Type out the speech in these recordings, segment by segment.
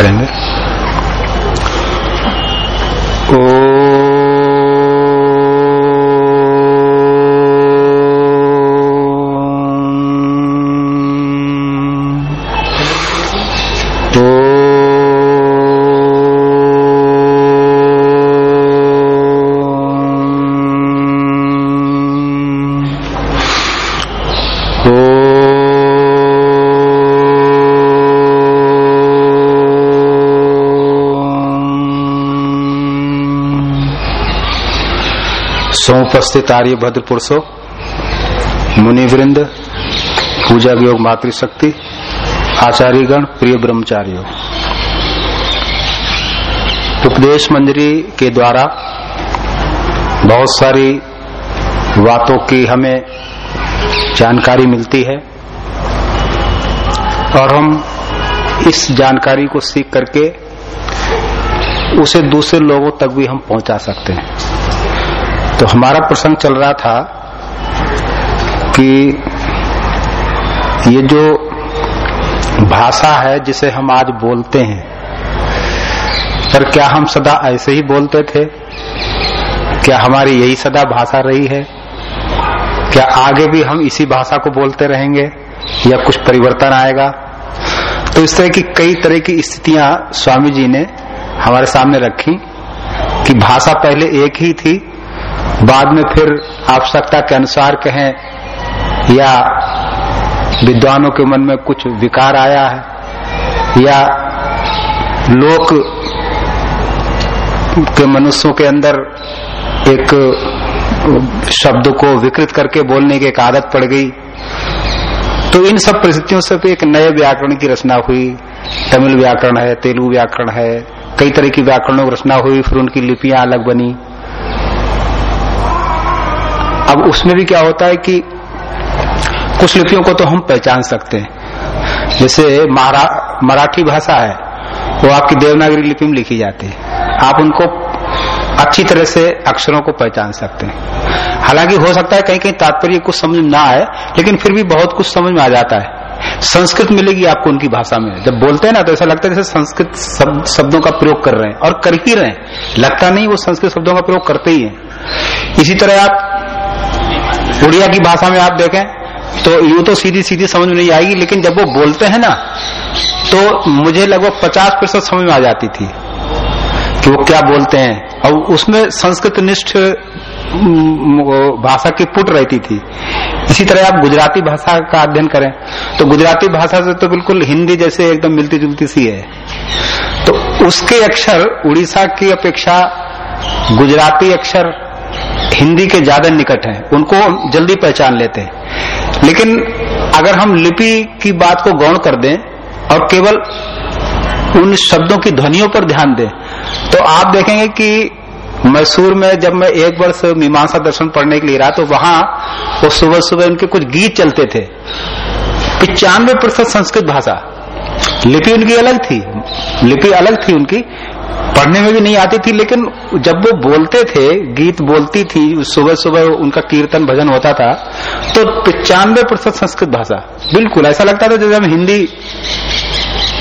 करेंगे। सोपस्थित आर्य भद्र पुरुषो मुनि वृंद पूजा योग मातृशक्ति, आचार्यगण, प्रिय ब्रह्मचारियों। उपदेश मंजरी के द्वारा बहुत सारी बातों की हमें जानकारी मिलती है और हम इस जानकारी को सीख करके उसे दूसरे लोगों तक भी हम पहुँचा सकते हैं। तो हमारा प्रसंग चल रहा था कि ये जो भाषा है जिसे हम आज बोलते हैं, पर क्या हम सदा ऐसे ही बोलते थे? क्या हमारी यही सदा भाषा रही है? क्या आगे भी हम इसी भाषा को बोलते रहेंगे या कुछ परिवर्तन आएगा? तो इस तरह की कई तरह की स्थितियाँ स्वामी जी ने हमारे सामने रखी कि भाषा पहले एक ही थी बाद में फिर आवश्यकता के अनुसार कहें, या विद्वानों के मन में कुछ विकार आया है, या लोक के मनुष्यों के अंदर एक शब्द को विकृत करके बोलने की एक आदत पड़ गई तो इन सब परिस्थितियों से एक नए व्याकरण की रचना हुई। तमिल व्याकरण है, तेलुगु व्याकरण है, कई तरह की व्याकरणों की रचना हुई, फिर उनकी लिपियाँ अलग बनी। अब उसमें भी क्या होता है कि कुछ लिपियों को तो हम पहचान सकते हैं। जैसे मराठी भाषा है, वो आपकी देवनागरी लिपि में लिखी जाती है। आप उनको अच्छी तरह से अक्षरों को पहचान सकते हैं। हालाँकि हो सकता है कहीं कहीं तात्पर्य कुछ समझ में ना आए, लेकिन फिर भी बहुत कुछ समझ में आ जाता है। संस्कृत मिलेगी आपको उनकी भाषा में। जब बोलते हैं ना तो ऐसा लगता है जैसे संस्कृत शब्दों का प्रयोग कर रहे हैं और कर ही रहे हैं। लगता नहीं वो संस्कृत शब्दों का प्रयोग करते ही हैं। इसी तरह आप उड़िया की भाषा में आप देखें तो यूँ तो सीधी सीधी समझ में नहीं आएगी, लेकिन जब वो बोलते हैं ना तो मुझे लगभग पचास प्रतिशत समझ में आ जाती थी कि वो क्या बोलते हैं। और उसमें संस्कृत निष्ठ भाषा की पुट रहती थी। इसी तरह आप गुजराती भाषा का अध्ययन करें तो गुजराती भाषा से तो बिल्कुल हिंदी जैसे एकदम मिलती जुलती सी है। तो उसके अक्षर, उड़ीसा की अपेक्षा, गुजराती अक्षर हिंदी के ज़्यादा निकट हैं, उनको जल्दी पहचान लेते हैं। लेकिन अगर हम लिपि की बात को गौण कर दें और केवल उन शब्दों की ध्वनियों पर ध्यान दें तो आप देखेंगे कि मैसूर में जब मैं एक वर्ष मीमांसा दर्शन पढ़ने के लिए रहा तो वहाँ वो सुबह सुबह उनके कुछ गीत चलते थे। पिचानवे प्रतिशत संस्कृत भाषा। लिपि उनकी अलग थी, लिपि अलग थी उनकी पढ़ने में भी नहीं आती थी, लेकिन जब वो बोलते थे, गीत बोलती थी, सुबह सुबह उनका कीर्तन भजन होता था तो पिचानवे प्रतिशत संस्कृत भाषा। बिल्कुल, ऐसा लगता था जैसे हम हिंदी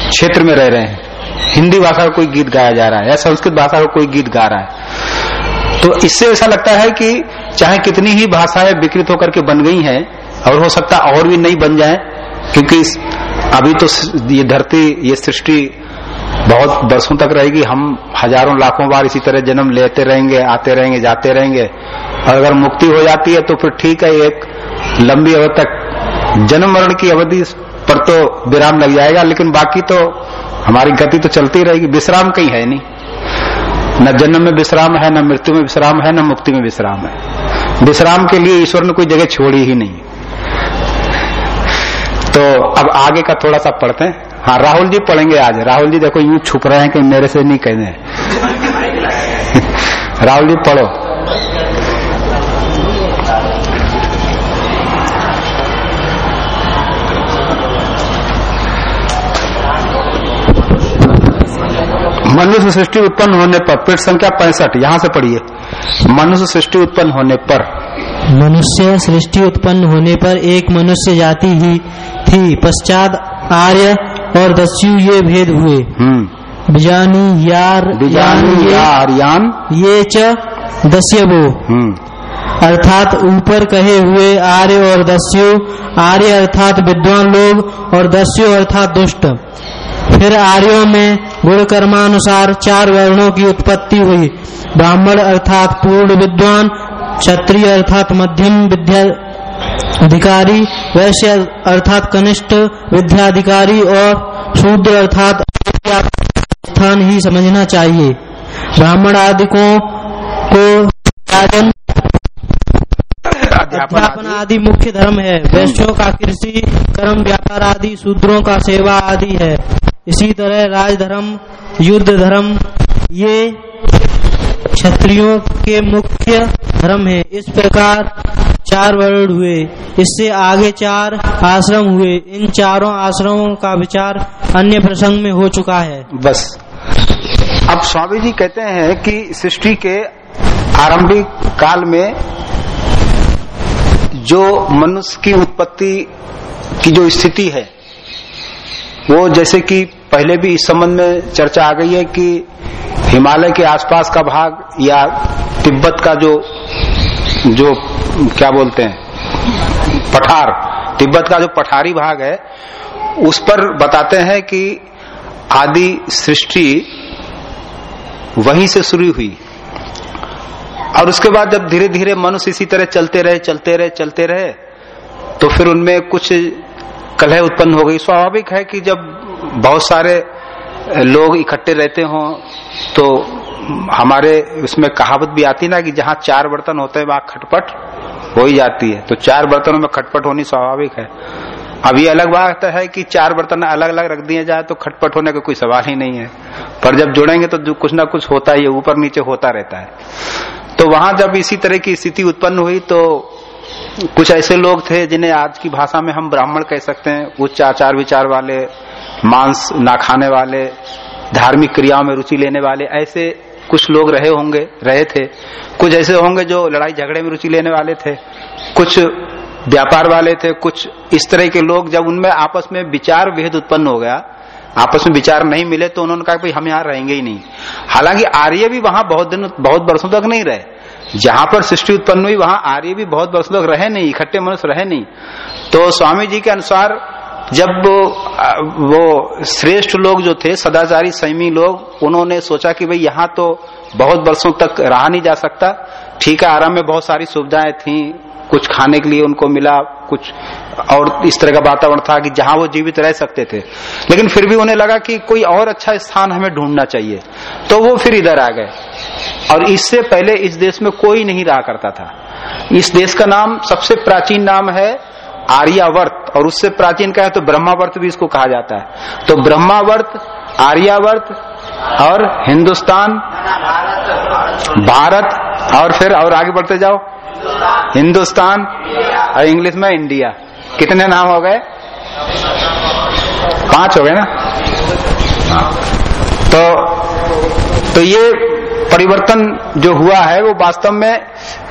क्षेत्र में रह रहे हैं। हिंदी भाषा का कोई गीत गाया जा रहा है, या संस्कृत भाषा का कोई गीत गा रहा है। तो इससे ऐसा लगता है कि चाहे कितनी ही भाषाएँ विकृत होकर के बन गई हैं, और हो सकता और भी नहीं बन जाए, क्योंकि अभी तो ये धरती, ये सृष्टि बहुत वर्षों तक रहेगी। हम हज़ारों लाखों बार इसी तरह जन्म लेते रहेंगे, आते रहेंगे, जाते रहेंगे। और अगर मुक्ति हो जाती है तो फिर ठीक है, एक लंबी अवधि तक जन्म मरण की अवधि पर तो विराम लग जाएगा, लेकिन बाकी तो हमारी गति तो चलती रहेगी। विश्राम कहीं है नहीं। न जन्म में विश्राम है, न मृत्यु में विश्राम है, न मुक्ति में विश्राम है। विश्राम के लिए ईश्वर ने कोई जगह छोड़ी ही नहीं। तो अब आगे का थोड़ा सा पढ़ते हैं। हाँ राहुल जी पढ़ेंगे आज। राहुल जी देखो यूँ छुप रहे हैं कि मेरे से नहीं कहने राहुल जी पढ़ो। मनुष्य सृष्टि उत्पन्न होने पर पृष्ठ संख्या पैंसठ, यहाँ से पढ़िए। मनुष्य सृष्टि उत्पन्न होने पर। मनुष्य सृष्टि उत्पन्न होने पर एक मनुष्य जाति ही थी। पश्चात आर्य और दस्यु ये भेद हुए। हम्म। बीजानी यार बीजानी यार यान। ये च दस्यवो। हम्म। अर्थात ऊपर कहे हुए आर्य और दस्यु आर्य अर्थात विद्वान लोग और दस्यु अर्थात दुष्ट। फिर आर्यों में गुण कर्मानुसार चार वर्णों की उत्पत्ति हुई। ब्राह्मण अर्थात पूर्ण विद्वान क्षत्रिय अर्थात मध्यम विद्या अधिकारी वैश्य अर्थात कनिष्ठ विद्याधिकारी और शूद्र अर्थात स्थान ही समझना चाहिए। ब्राह्मण आदि को राजन अध्यापन आदि मुख्य धर्म है। वैश्यों का कृषि कर्म व्यापार आदि शूद्रों का सेवा आदि है। इसी तरह राजधर्म युद्ध धर्म ये क्षत्रियों के मुख्य धर्म है। इस प्रकार चार वर्ण हुए। इससे आगे चार आश्रम हुए। इन चारों आश्रमों का विचार अन्य प्रसंग में हो चुका है। बस। अब स्वामी जी कहते हैं कि सृष्टि के आरंभिक काल में जो मनुष्य की उत्पत्ति की जो स्थिति है, वो जैसे कि पहले भी इस संबंध में चर्चा आ गई है कि हिमालय के आसपास का भाग या तिब्बत का जो जो, क्या बोलते हैं, पठार, तिब्बत का जो पठारी भाग है, उस पर बताते हैं कि आदि सृष्टि वहीं से शुरू हुई। और उसके बाद जब धीरे धीरे मनुष्य इसी तरह चलते रहे चलते रहे चलते रहे तो फिर उनमें कुछ कलह उत्पन्न हो गई। स्वाभाविक है कि जब बहुत सारे लोग इकट्ठे रहते हों तो हमारे उसमें कहावत भी आती ना कि जहाँ चार बर्तन होते हैं, वहाँ खटपट हो ही जाती है। तो चार बर्तनों में खटपट होनी स्वाभाविक है। अब ये अलग बात है कि चार बर्तन अलग अलग रख दिए जाए तो खटपट होने का कोई सवाल ही नहीं है। पर जब जुड़ेंगे तो कुछ ना कुछ होता ही, ऊपर नीचे होता रहता है। तो वहाँ जब इसी तरह की स्थिति उत्पन्न हुई तो कुछ ऐसे लोग थे जिन्हें आज की भाषा में हम ब्राह्मण कह सकते हैं। उच्च आचार विचार वाले, मांस ना खाने वाले, धार्मिक क्रियाओं में रुचि लेने वाले, ऐसे कुछ लोग रहे होंगे, रहे थे। कुछ ऐसे होंगे जो लड़ाई झगड़े में रुचि लेने वाले थे। कुछ व्यापार वाले थे, कुछ इस तरह के लोग जब उनमें आपस में विचार भेद उत्पन्न हो गया, आपस में विचार नहीं मिले तो उन्होंने कहा भाई हम यहाँ रहेंगे ही नहीं। हालाँकि आर्य भी वहाँ बहुत दिन, बहुत वर्षों तक नहीं रहे। जहाँ पर सृष्टि उत्पन्न हुई, वहाँ आर्य भी बहुत वर्षों तक रहे नहीं, इकट्ठे मनुष्य रहे नहीं। तो स्वामी जी के अनुसार जब वो श्रेष्ठ लोग जो थे, सदाचारी संयमी लोग, उन्होंने सोचा कि भाई यहाँ तो बहुत वर्षों तक रहा नहीं जा सकता। ठीक है, आराम में बहुत सारी सुविधाएँ थी, कुछ खाने के लिए उनको मिला, कुछ और इस तरह का वातावरण था कि जहाँ वो जीवित रह सकते थे। लेकिन फिर भी उन्हें लगा कि कोई और अच्छा स्थान हमें ढूंढना चाहिए। तो वो फिर इधर आ गए। और इससे पहले इस देश में कोई नहीं रहा करता था। इस देश का नाम सबसे प्राचीन नाम है आर्यावर्त, और उससे प्राचीन का है तो ब्रह्मावर्त भी इसको कहा जाता है। तो ब्रह्मावर्त, आर्यावर्त, और हिंदुस्तान, भारत, और फिर और आगे बढ़ते जाओ। हिंदुस्तान, और इंग्लिश में इंडिया। कितने नाम हो गए? पाँच हो गए ना। तो तो ये परिवर्तन जो हुआ है, वो वास्तव में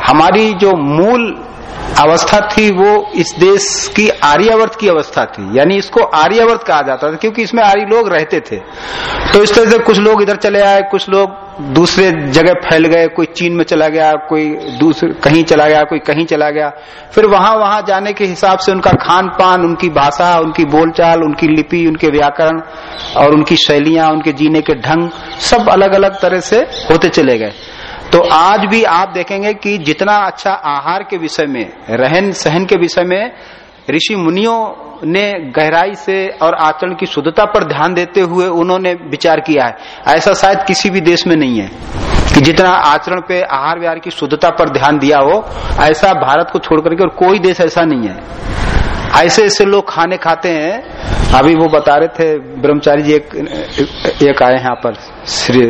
हमारी जो मूल अवस्था थी वो इस देश की आर्यावर्त की अवस्था थी। यानी इसको आर्यावर्त कहा जाता था, क्योंकि इसमें आर्य लोग रहते थे। तो इस तरह से कुछ लोग इधर चले आए, कुछ लोग दूसरे जगह फैल गए, कोई चीन में चला गया, कोई दूसरे, कहीं चला गया, कोई कहीं चला गया। फिर वहाँ वहाँ जाने के हिसाब से उनका खान पान उनकी भाषा, उनकी बोलचाल, उनकी लिपि, उनके व्याकरण और उनकी शैलियाँ, उनके जीने के ढंग सब अलग अलग तरह से होते चले गए। तो आज भी आप देखेंगे कि जितना अच्छा आहार के विषय में, रहन सहन के विषय में ऋषि मुनियों ने गहराई से और आचरण की शुद्धता पर ध्यान देते हुए उन्होंने विचार किया है। ऐसा शायद किसी भी देश में नहीं है कि जितना आचरण पे, आहार विहार की शुद्धता पर ध्यान दिया हो, ऐसा भारत को छोड़ करके और कोई देश ऐसा नहीं है। ऐसे ऐसे लोग खाने खाते हैं। अभी वो बता रहे थे, ब्रह्मचारी जी एक एक आए यहाँ पर, श्री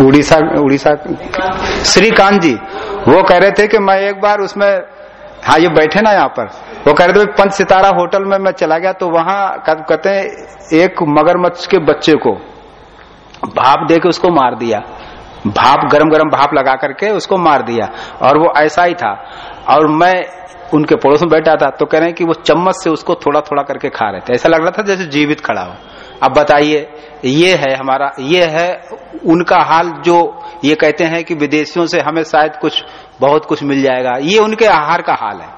उड़ीसा उड़ीसा। श्रीकांत जी, वो कह रहे थे कि मैं एक बार उसमें हाँ ये बैठे ना यहाँ पर। वो कह रहे थे, पंच सितारा होटल में मैं चला गया तो वहाँ कहते हैं, एक मगरमच्छ के बच्चे को भाप दे के उसको मार दिया। भाप गरम गरम भाप लगा करके उसको मार दिया। और वो ऐसा ही था। और मैं उनके पड़ोस में बैठा था तो कह रहे हैं कि वो चम्मच से उसको थोड़ा थोड़ा करके खा रहे थे। ऐसा लग रहा था जैसे जीवित खड़ा हो। अब बताइए, ये है हमारा, ये है उनका हाल जो ये कहते हैं कि विदेशियों से हमें शायद कुछ, बहुत कुछ मिल जाएगा। ये उनके आहार का हाल है।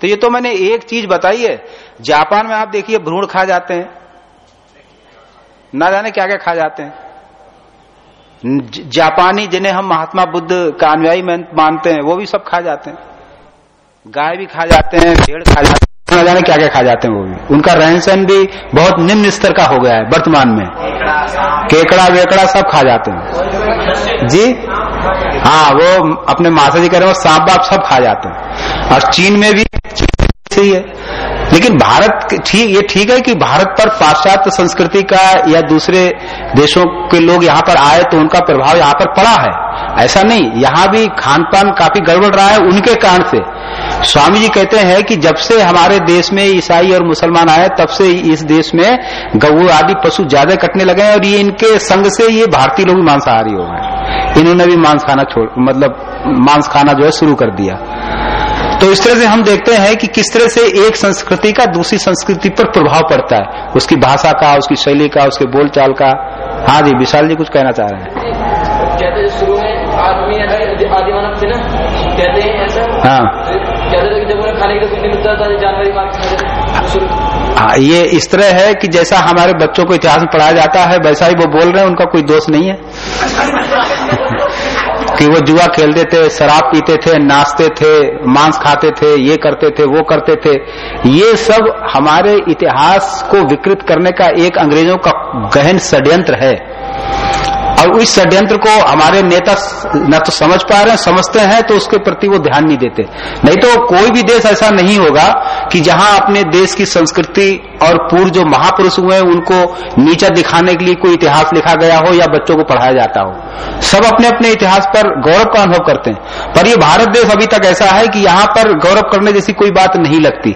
तो ये तो मैंने एक चीज़ बताई है, जापान में आप देखिए भ्रूण खा जाते हैं। ना जाने क्या क्या खा जाते हैं। जापानी जिन्हें हम महात्मा बुद्ध का अनुयायी मानते हैं, वो भी सब खा जाते हैं। गाय भी खा जाते हैं, भेड़ खा जाते हैं। न जाने क्या क्या खा जाते हैं वो भी। उनका रहन सहन भी बहुत निम्न स्तर का हो गया है वर्तमान में। केकड़ा, वेकड़ा सब खा जाते हैं। जी? हाँ वो अपने माता जी कह रहे हो सांप बाप सब खा जाते हैं। और चीन में भी सही है लेकिन भारत ठीक, ये ठीक है कि भारत पर पाश्चात्य संस्कृति का या दूसरे देशों के लोग यहाँ पर आए तो उनका प्रभाव यहाँ पर पड़ा है। ऐसा नहीं, यहाँ भी खान पान काफ़ी गड़बड़ रहा है उनके कारण से। स्वामी जी कहते हैं कि जब से हमारे देश में ईसाई और मुसलमान आए, तब से इस देश में गऊ आदि पशु ज़्यादा कटने लगे हैं और ये इनके संग से ये भारतीय लोग मांसाहारी हो गए। इन्होंने भी मांस खाना छोड़ मतलब मांस खाना जो है शुरू कर दिया। तो इस तरह से हम देखते हैं कि किस तरह से एक संस्कृति का दूसरी संस्कृति पर प्रभाव पड़ता है। उसकी भाषा का उसकी शैली का उसके बोलचाल का। हाँ जी विशाल जी कुछ कहना चाह रहे हैं। कहते शुरू में आदमी आदि मानव थे ना कहते हैं ऐसा। हाँ। कहते जब उन्हें खाने के लिए कुछ नहीं मिलता था जानवर ही हाँ ये इस तरह है कि जैसा हमारे बच्चों को इतिहास में पढ़ाया जाता है वैसा ही वो बोल रहे हैं उनका कोई दोष नहीं है। कि वो जुआ खेलते थे, शराब पीते थे, नाचते थे, मांस खाते थे, ये करते थे, वो करते थे। ये सब हमारे इतिहास को विकृत करने का एक अंग्रेज़ों का गहन षड्यंत्र है। और इस षड्यंत्र को हमारे नेता न तो समझ पा रहे हैं, समझते हैं तो उसके प्रति वो ध्यान नहीं देते। नहीं तो कोई भी देश ऐसा नहीं होगा कि जहाँ अपने देश की संस्कृति और पूर्व जो महापुरुष हुए हैं, उनको नीचा दिखाने के लिए कोई इतिहास लिखा गया हो या बच्चों को पढ़ाया जाता हो। सब अपने अपने इतिहास पर गौरव का अनुभव करते हैं। पर ये भारत देश अभी तक ऐसा है कि यहाँ पर गौरव करने जैसी कोई बात नहीं लगती।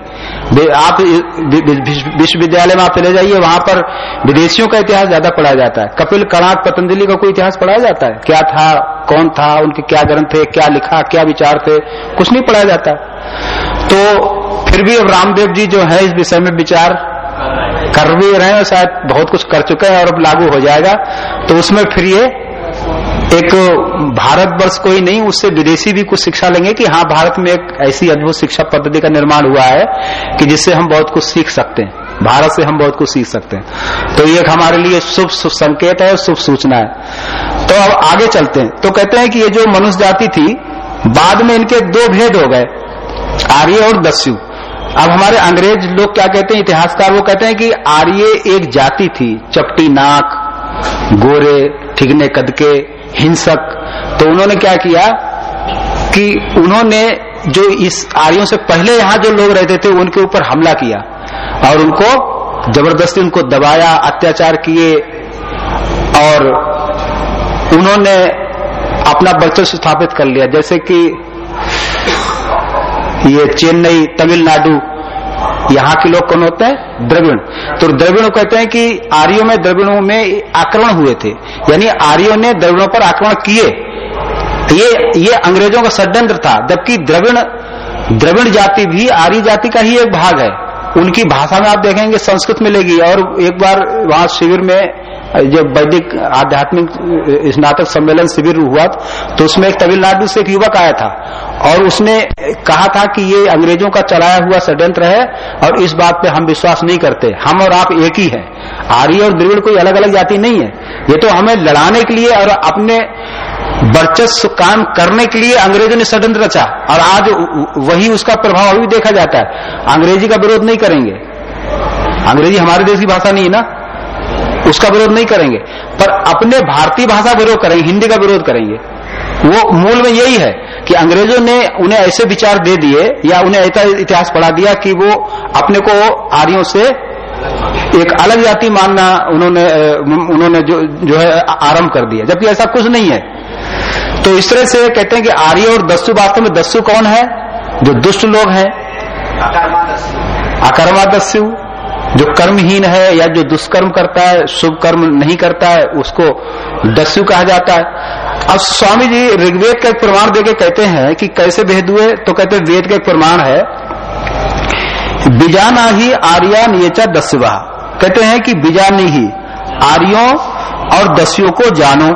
आप विश्वविद्यालय में आप चले जाइए, वहाँ पर विदेशियों का इतिहास ज़्यादा पढ़ाया जाता है। कपिल कणाक पतंजलि का कोई इतिहास पढ़ाया जाता है? क्या था? कौन था? उनके क्या ग्रंथ थे? क्या लिखा? क्या विचार थे? कुछ नहीं पढ़ाया जाता। तो फिर भी अब रामदेव जी जो है, इस विषय में विचार कर भी रहे हैं, शायद बहुत कुछ कर चुके हैं और अब लागू हो जाएगा। तो उसमें फिर ये एक भारतवर्ष को ही नहीं, उससे विदेशी भी कुछ शिक्षा लेंगे कि हाँ भारत में एक ऐसी अद्भुत शिक्षा पद्धति का निर्माण हुआ है कि जिससे हम बहुत कुछ सीख सकते हैं। भारत से हम बहुत कुछ सीख सकते हैं। तो ये हमारे लिए शुभ संकेत है, शुभ सूचना है। तो अब आगे चलते हैं। तो कहते हैं कि ये जो मनुष्य जाति थी, बाद में इनके दो भेद हो गए, आर्य और दस्यु। अब हमारे अंग्रेज़ लोग क्या कहते हैं, इतिहासकार वो कहते हैं कि आर्य एक जाति थी, चपटी नाक, गोरे, ठिगने कद के हिंसक। तो उन्होंने क्या किया कि उन्होंने जो इस आर्यों से पहले यहाँ जो लोग रहते थे, उनके ऊपर हमला किया और उनको ज़बरदस्ती उनको दबाया, अत्याचार किए और उन्होंने अपना वर्चस्व स्थापित कर लिया। जैसे कि ये चेन्नई, तमिलनाडु, यहाँ के लोग कौन होते हैं? द्रविण तो द्रविण कहते हैं कि आर्यों में द्रविणों में आक्रमण हुए थे। यानी आर्यों ने द्रविणों पर आक्रमण किए। ये ये अंग्रेज़ों का षड्यंत्र था, जबकि द्रविण द्रविण जाति भी आर्य जाति का ही एक भाग है। उनकी भाषा में आप देखेंगे, संस्कृत मिलेगी। और एक बार वहाँ शिविर में, जब वैदिक आध्यात्मिक स्नातक सम्मेलन शिविर हुआ तो उसमें एक तमिलनाडु से एक युवक आया था। और उसने कहा था कि ये अंग्रेज़ों का चलाया हुआ षड्यंत्र है और इस बात पे हम विश्वास नहीं करते। हम और आप एक ही हैं। आर्य और द्रविड़ कोई अलग अलग जाति नहीं है। ये तो हमें लड़ाने के लिए और अपने वर्चस्व काम करने के लिए अंग्रेज़ों ने षड्यंत्र रचा। और आज वही उसका प्रभाव अभी देखा जाता है। अंग्रेज़ी का विरोध नहीं करेंगे। अंग्रेज़ी हमारे देश की भाषा नहीं है ना? उसका विरोध नहीं करेंगे। पर अपने भारतीय भाषा विरोध करेंगे, हिंदी का विरोध करेंगे। वो मूल में यही है कि अंग्रेज़ों ने उन्हें ऐसे विचार दे दिए या उन्हें ऐसा इतिहास पढ़ा दिया कि वो अपने को आर्यों से एक अलग जाति मानना उन्होंने उन्होंने जो जो है आरंभ कर दिया। जबकि ऐसा कुछ नहीं है। तो इस तरह से कहते हैं कि आर्य और दस्यु वास्तव में दस्यु कौन है? जो दुष्ट लोग हैं। अकर्मा दस्यु जो कर्महीन है या जो दुष्कर्म करता है, शुभ कर्म नहीं करता है, उसको दस्यु कहा जाता है। अब स्वामी जी ऋग्वेद का एक प्रमाण देके कहते हैं कि कैसे भेद हुए तो कहते वेद का एक प्रमाण है। बीजाना ही आर्या नियचा दस्युवा। कहते हैं कि बीजानी ही आर्यों और दस्युओं को जानो।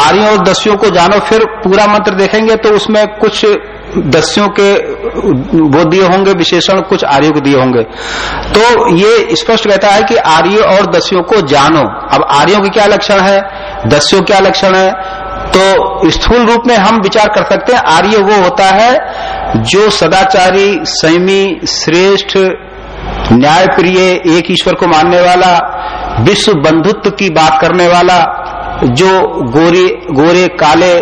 आर्यों और दस्युओं को जानो, फिर पूरा मंत्र देखेंगे तो उसमें कुछ दस्युओं के वो दिए होंगे, विशेषण कुछ आर्यों को दिए होंगे। तो ये स्पष्ट कहता है कि आर्य और दस्युओं को जानो। अब आर्यों के क्या लक्षण है? दस्युओं क्या लक्षण है? तो स्थूल रूप में हम विचार कर सकते हैं, आर्य वो होता है जो सदाचारी संयमी श्रेष्ठ न्याय प्रिय एक ईश्वर को मानने वाला, विश्व बंधुत्व की बात करने वाला, जो गोरे गोरे, काले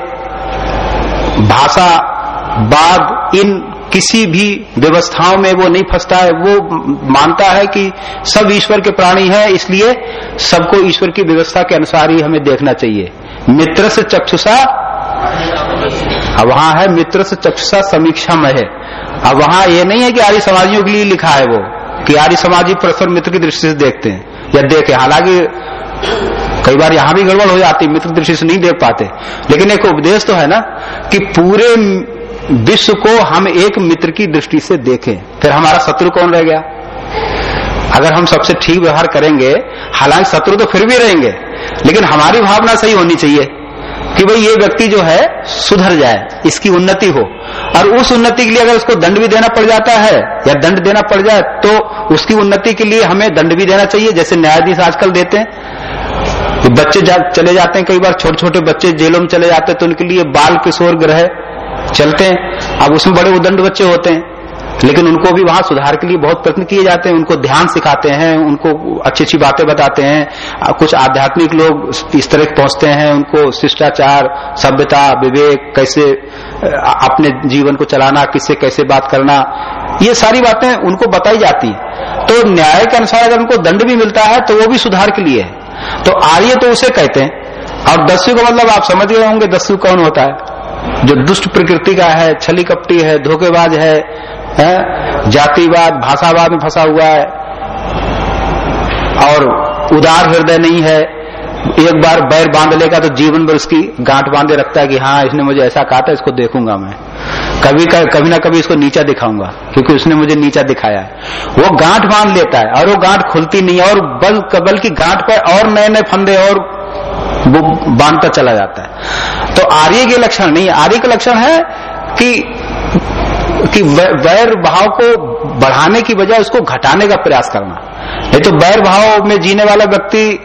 भाषा बाद इन किसी भी व्यवस्थाओं में वो नहीं फंसता है। वो मानता है कि सब ईश्वर के प्राणी हैं, इसलिए सबको ईश्वर की व्यवस्था के अनुसार ही हमें देखना चाहिए। मित्र से चक्षुषा अब वहाँ है मित्र से चक्षुषा समीक्षा में है। अब वहाँ ये नहीं है कि आर्य समाजियों के लिए लिखा है वो, कि आर्य समाजी परस्पर मित्र की दृष्टि से देखते हैं, या देखे। हालाँकि कई बार यहाँ भी गड़बड़ हो जाती, मित्र दृष्टि से नहीं देख पाते। लेकिन एक उपदेश तो है ना, कि पूरे विश्व को हम एक मित्र की दृष्टि से देखें फिर हमारा शत्रु कौन रह गया? अगर हम सबसे ठीक व्यवहार करेंगे हालाँकि शत्रु तो फिर भी रहेंगे लेकिन हमारी भावना सही होनी चाहिए कि भाई ये व्यक्ति जो है सुधर जाए इसकी उन्नति हो। और उस उन्नति के लिए अगर उसको दंड भी देना पड़ जाता है या दंड देना पड़ जाए तो उसकी उन्नति के लिए हमें दंड भी देना चाहिए जैसे न्यायाधीश आजकल देते हैं। तो बच्चे जा, चले जाते हैं कई बार छोटे छोटे बच्चे जेलों में चले जाते हैं तो उनके लिए बाल किशोर ग्रह चलते हैं। अब उसमें बड़े उदंड बच्चे होते हैं। लेकिन उनको भी वहाँ सुधार के लिए बहुत प्रयत्न किए जाते हैं। उनको ध्यान सिखाते हैं, उनको अच्छी अच्छी बातें बताते हैं। कुछ आध्यात्मिक लोग इस तरह पहुँचते हैं, उनको शिष्टाचार, सभ्यता, विवेक, कैसे अपने जीवन को चलाना, किससे कैसे बात करना, ये सारी बातें उनको बताई जाती। तो न्याय के अनुसार अगर उनको दंड भी मिलता है तो वो भी सुधार के लिए है। तो आर्य तो उसे कहते हैं। और दस्यु का मतलब आप समझ गए होंगे, दस्यु कौन होता है? जो दुष्ट प्रकृति का है, छली कपटी है, धोखेबाज है है? जातिवाद, भाषावाद में फंसा हुआ है। और उदार हृदय नहीं है। एक बार बैर बाँध लेगा तो जीवन भर उसकी गांठ बांधे रखता है कि हाँ इसने मुझे ऐसा कहा था, इसको देखूँगा मैं। कभी कभी ना कभी इसको नीचा दिखाऊँगा, क्योंकि उसने मुझे नीचा दिखाया है। वो गांठ बाँध लेता है, और वो गांठ खुलती नहीं और बल बल गांठ पर और नए नए फंदे और वो बांधता चला जाता है। तो आर्य के लक्षण नहीं, आर्य का लक्षण है कि कि वैर भाव को बढ़ाने की बजाय उसको घटाने का प्रयास करना। नहीं तो वैर भाव में जीने वाला व्यक्ति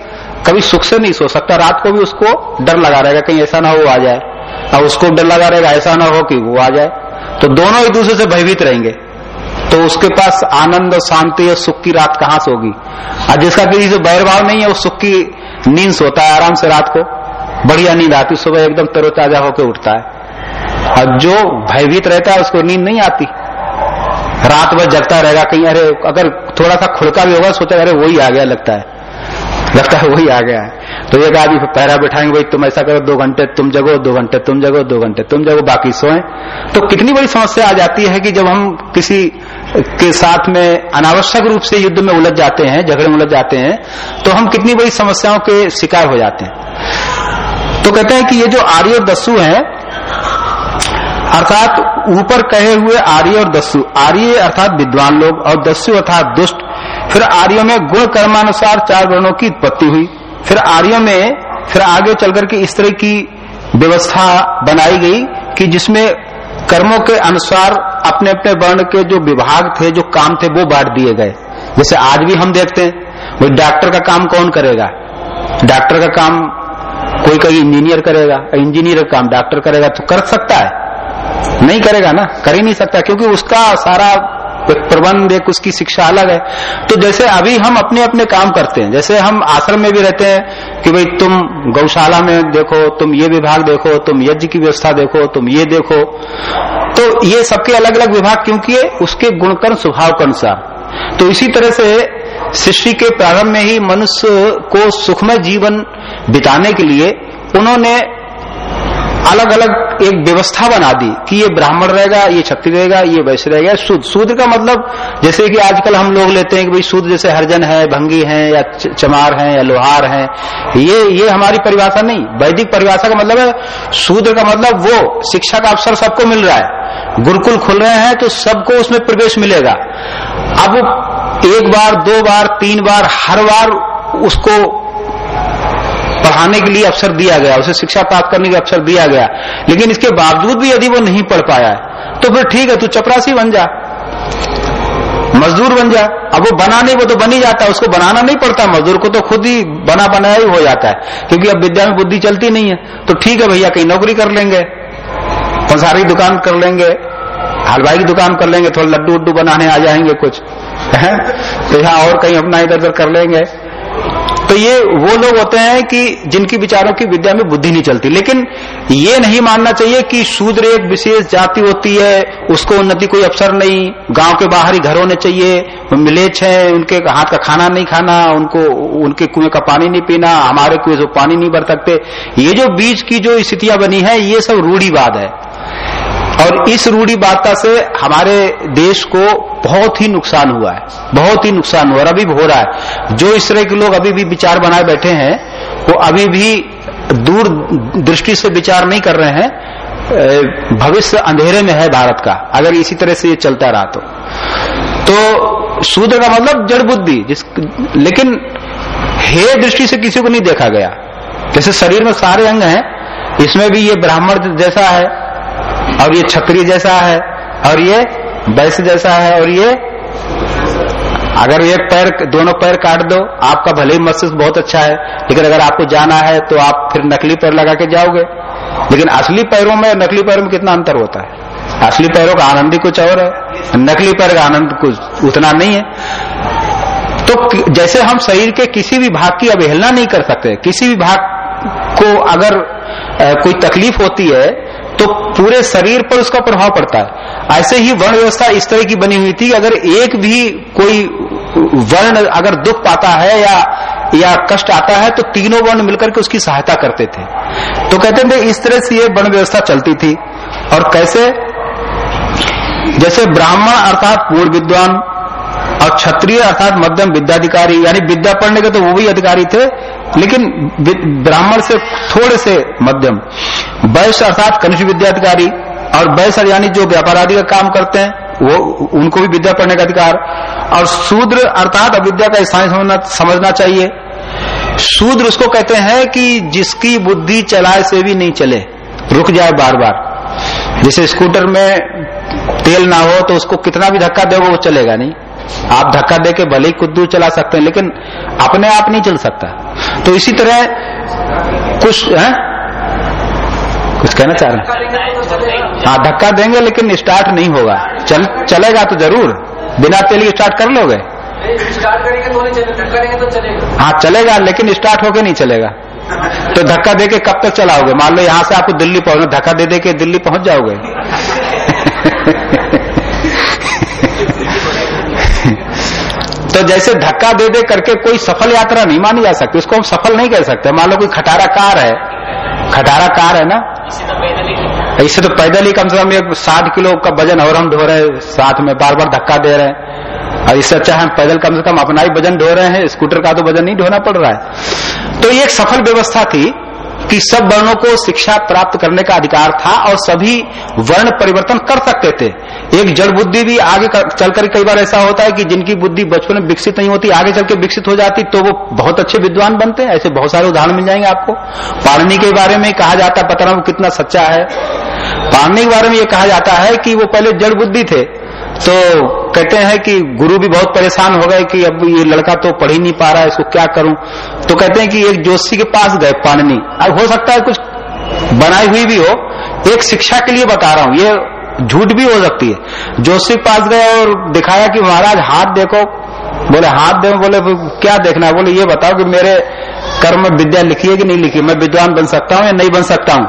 कभी सुख से नहीं सो सकता, रात को भी उसको डर लगा रहेगा कहीं ऐसा ना हो आ जाए। और उसको डर लगा रहेगा, ऐसा ना हो कि वो आ जाए। तो दोनों एक दूसरे से भयभीत रहेंगे। तो उसके पास आनंद और शांति और सुख की रात कहाँ से होगी? और जिसका किसी से बैरभाव नहीं है, वो सुख की नींद सोता है आराम से रात को। बढ़िया नींद आती, सुबह एकदम तरोताजा होकर उठता है। और जो भयभीत रहता है, उसको नींद नहीं आती। रात भर जगता रहेगा, कहीं अरे, अगर थोड़ा सा खुड़का भी होगा, सोचा अरे वही आ गया लगता है। लगता है वही आ गया है। तो एक आदमी पैरा बैठाएँगे, भाई, तुम ऐसा करो, दो घंटे तुम जगो, दो घंटे तुम जगो, दो घंटे तुम जगो, बाकी सोए। तो कितनी बड़ी समस्या आ जाती है कि जब हम किसी के साथ में अनावश्यक रूप से युद्ध में उलझ जाते हैं, झगड़े में उलझ जाते हैं तो हम कितनी बड़ी समस्याओं के शिकार हो जाते हैं। तो कहते हैं कि ये जो आर्य और दस्यु है, अर्थात ऊपर कहे हुए आर्य और दस्यु आर्य अर्थात विद्वान लोग और दस्यु अर्थात दुष्ट। फिर आर्यो में गुण कर्मानुसार चार वर्णों की उत्पत्ति हुई। फिर आर्यो में, फिर आगे चलकर के इस तरह की व्यवस्था बनाई गई कि जिसमें कर्मों के अनुसार अपने अपने वर्ण के जो विभाग थे, जो काम थे, वो बांट दिए गए। जैसे आज भी हम देखते हैं, वो डॉक्टर का काम कौन करेगा? डॉक्टर का काम कोई कहीं इंजीनियर करेगा, इंजीनियर काम डॉक्टर करेगा तो कर सकता है। नहीं करेगा ना, कर ही नहीं सकता, क्योंकि उसका सारा एक प्रबंध, एक उसकी शिक्षा अलग है। तो जैसे अभी हम अपने अपने काम करते हैं, जैसे हम आश्रम में भी रहते हैं कि भाई तुम गौशाला में देखो, तुम ये विभाग देखो, तुम यज्ञ की व्यवस्था देखो, तुम ये देखो। तो ये सबके अलग अलग विभाग, क्योंकि उसके गुणकर्म स्वभाव के अनुसार तो इसी तरह से सृष्टि के प्रारंभ में ही मनुष्य को सुखमय जीवन बिताने के लिए उन्होंने अलग अलग एक व्यवस्था बना दी कि ये ब्राह्मण रहेगा, ये क्षत्रिय रहेगा, ये वैश्य रहेगा। शूद्र शूद्र का मतलब जैसे कि आजकल हम लोग लेते हैं कि भाई शूद्र जैसे हरजन है, भंगी है, या चमार है, या लोहार है। ये ये हमारी परिभाषा नहीं। वैदिक परिभाषा का मतलब है शूद्र का मतलब वो, शिक्षा का अवसर सबको मिल रहा है। गुरुकुल खुल रहे हैं तो सबको उसमें प्रवेश मिलेगा। अब एक बार, दो बार, तीन बार, हर बार उसको पढ़ाने के लिए अवसर दिया गया, उसे शिक्षा प्राप्त करने का अवसर दिया गया। लेकिन इसके बावजूद भी यदि वो नहीं पढ़ पाया तो फिर ठीक है, तू चपरासी बन जा, मजदूर बन जा। अब वो बना नहीं, वो तो बन ही जाता है, उसको बनाना नहीं पड़ता, मजदूर को तो खुद ही बना बनाया ही हो जाता है, क्योंकि अब विद्या में बुद्धि चलती नहीं है। तो ठीक है भैया, कहीं नौकरी कर लेंगे पंसारी दुकान कर लेंगे हलवाई की दुकान कर लेंगे, थोड़ा लड्डू उड्डू बनाने आ जाएँगे कुछ। तो यहाँ और कहीं अपना इधर उधर कर लेंगे। तो ये वो लोग होते हैं कि जिनकी विचारों की विद्या में बुद्धि नहीं चलती। लेकिन ये नहीं मानना चाहिए कि शूद्र एक विशेष जाति होती है, उसको उन्नति कोई अवसर नहीं, गाँव के बाहर ही घर होने चाहिए मिलेच है, उनके हाथ का खाना नहीं खाना, उनको, उनके कुएँ का पानी नहीं पीना, हमारे कुएँ से पानी नहीं भर सकते। ये जो बीच की जो स्थितियाँ बनी है, ये सब रूढ़ीवाद है। और इस रूढ़ी रूढ़ीवादता से हमारे देश को बहुत ही नुकसान हुआ है, बहुत ही नुकसान हुआ और अभी हो रहा है। जो इस तरह के लोग अभी भी विचार बनाए बैठे हैं, वो अभी भी दूर दृष्टि से विचार नहीं कर रहे हैं। भविष्य अंधेरे में है भारत का, अगर इसी तरह से ये चलता रहा तो। तो शूद्र का मतलब जड़ बुद्धि, जिस, लेकिन हे दृष्टि से किसी को नहीं देखा गया। जैसे शरीर में सारे अंग हैं, इसमें भी ये ब्राह्मण जैसा है और ये छतरी जैसा है, और ये वैश्य जैसा है, और ये अगर एक पैर, दोनों पैर काट दो, आपका भले ही मस्तिष्क बहुत अच्छा है, लेकिन अगर आपको जाना है तो आप फिर नकली पैर लगा के जाओगे। लेकिन असली पैरों में, नकली पैरों में कितना अंतर होता है? असली पैरों का आनंद ही कुछ और है, नकली पैर का आनंद कुछ उतना नहीं है। तो जैसे हम शरीर के किसी भी भाग की अवहेलना नहीं कर सकते, किसी भी भाग को अगर कोई तकलीफ़ होती है तो पूरे शरीर पर उसका प्रभाव पड़ता है। ऐसे ही वर्ण व्यवस्था इस तरह की बनी हुई थी, अगर एक भी कोई वर्ण अगर दुख पाता है या या कष्ट आता है तो तीनों वर्ण मिलकर के उसकी सहायता करते थे। तो कहते थे, इस तरह से ये वर्ण व्यवस्था चलती थी। और कैसे? जैसे ब्राह्मण अर्थात पूर्ण विद्वान और क्षत्रिय अर्थात मध्यम विद्याधिकारी, यानी विद्या पढ़ने के तो वो भी अधिकारी थे लेकिन ब्राह्मण से थोड़े से मध्यम। वैश्य अर्थात कनिष्ठ विद्याधिकारी और वैश्य यानी जो व्यापार आदि का काम करते हैं, वो उनको भी विद्या पढ़ने का अधिकार। और शूद्र अर्थात अविद्या का स्थान समझना समझना चाहिए। शूद्र उसको कहते हैं कि जिसकी बुद्धि चलाए से भी नहीं चले, रुक जाए बार बार जैसे स्कूटर में तेल ना हो तो उसको कितना भी धक्का दोगे वो चलेगा नहीं। आप धक्का दे के भले ही कुछ चला सकते हैं, लेकिन अपने आप नहीं चल सकता। तो इसी तरह कुछ, है? कुछ कहना चाह रहे हैं? धक्का देंगे लेकिन स्टार्ट नहीं होगा। चल, चलेगा तो ज़रूर। बिना तेल स्टार्ट कर लोगे? स्टार्ट करेंगे तो नहीं चलेगा तो चलेगा हाँ चलेगा लेकिन स्टार्ट होके नहीं चलेगा। तो धक्का दे के कब तक चलाओगे? मान लो यहाँ से आपको दिल्ली पहुँचना, धक्का दे दे के दिल्ली पहुँच जाओगे। तो जैसे धक्का दे दे करके कोई सफल यात्रा नहीं मानी जा सकती उसको हम सफल नहीं कह सकते। मान लो कोई खटारा कार है खटारा कार है ना? इससे तो पैदल ही कम से कम एक साठ किलो का वज़न और हम ढो रहे हैं साथ में बार बार धक्का दे रहे हैं। और इससे अच्छा हम पैदल कम से कम अपना ही वज़न ढो रहे हैं स्कूटर का तो वज़न नहीं ढोना पड़ रहा है। तो ये एक सफल व्यवस्था थी। कि सब वर्णों को शिक्षा प्राप्त करने का अधिकार था और सभी वर्ण परिवर्तन कर सकते थे। एक जड़ बुद्धि भी आगे चलकर कई बार ऐसा होता है कि जिनकी बुद्धि बचपन में विकसित नहीं होती, आगे चल के विकसित हो जाती तो वो बहुत अच्छे विद्वान बनते हैं। ऐसे बहुत सारे उदाहरण मिल जाएँगे आपको। पाणनी के बारे में कहा जाता है, पता कितना सच्चा है। पाणनी के बारे में ये कहा जाता है कि वो पहले जड़ बुद्धि थे। तो कहते हैं कि गुरु भी बहुत परेशान हो गए कि अब ये लड़का तो पढ़ ही नहीं पा रहा है, इसको क्या करूँ? तो कहते हैं कि एक जोशी के पास गए, पाणनी। अब हो सकता है कुछ बनाई हुई भी हो, एक शिक्षा के लिए बता रहा हूँ, ये झूठ भी हो सकती है। जोशी के पास गए और दिखाया कि महाराज, हाथ देखो। बोले, हाथ दे, बोले क्या देखना है? बोले, ये बताओ कि मेरे कर्म में विद्या लिखी है कि नहीं लिखी? मैं विद्वान बन सकता हूँ या नहीं बन सकता हूँ?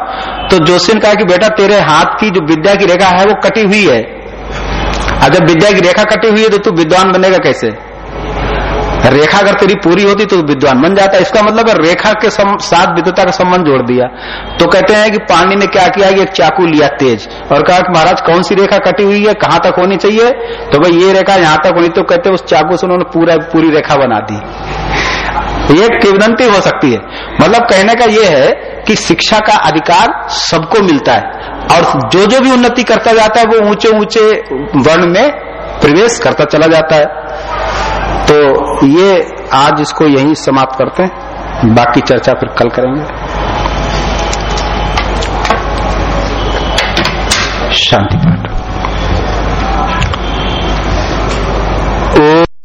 तो जोशी ने कहा कि बेटा, तेरे हाथ की जो विद्या की रेखा है, वो कटी हुई है। अगर विद्या की रेखा कटी हुई है तो तू विद्वान बनेगा कैसे? रेखा अगर तेरी पूरी होती तो विद्वान बन जाता। इसका मतलब है रेखा के साथ विद्वता का संबंध जोड़ दिया। तो कहते हैं कि पानी ने क्या किया? कि एक चाकू लिया तेज। और कहा कि महाराज, कौन सी रेखा कटी हुई है? कहाँ तक होनी चाहिए? तो भाई ये रेखा यहाँ तक होनी। तो कहते उस चाकू से उन्होंने पूरा, पूरी रेखा बना दी। ये किवदंती हो सकती है। मतलब कहने का ये है कि शिक्षा का अधिकार सबको मिलता है और जो जो भी उन्नति करता जाता है वो ऊँचे ऊँचे वर्ण में प्रवेश करता चला जाता है। तो ये आज इसको यहीं समाप्त करते हैं। बाकी चर्चा फिर कल करेंगे। शांति। पाठ